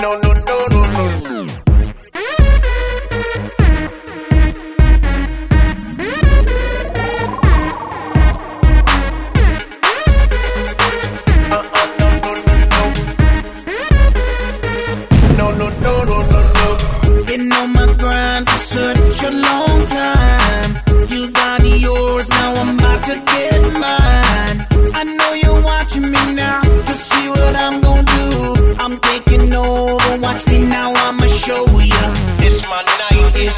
no, no, no.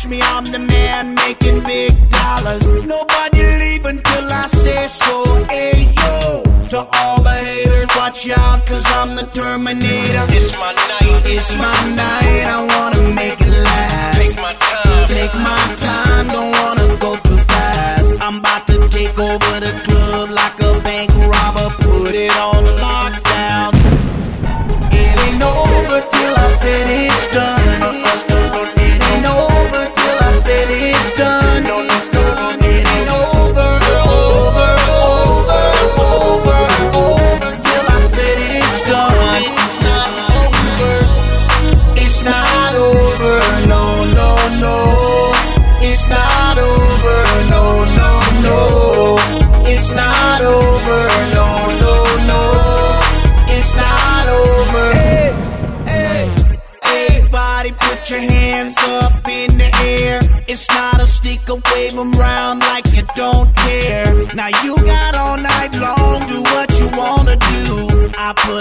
watch me, I'm the man making big dollars. Nobody leave until I say so. Hey yo, to all the haters, watch out, cause I'm the Terminator. It's my night, it's my night, I wanna make gotta sneak and wave around like you don't care. Now you got all night long, do what you wanna do. I put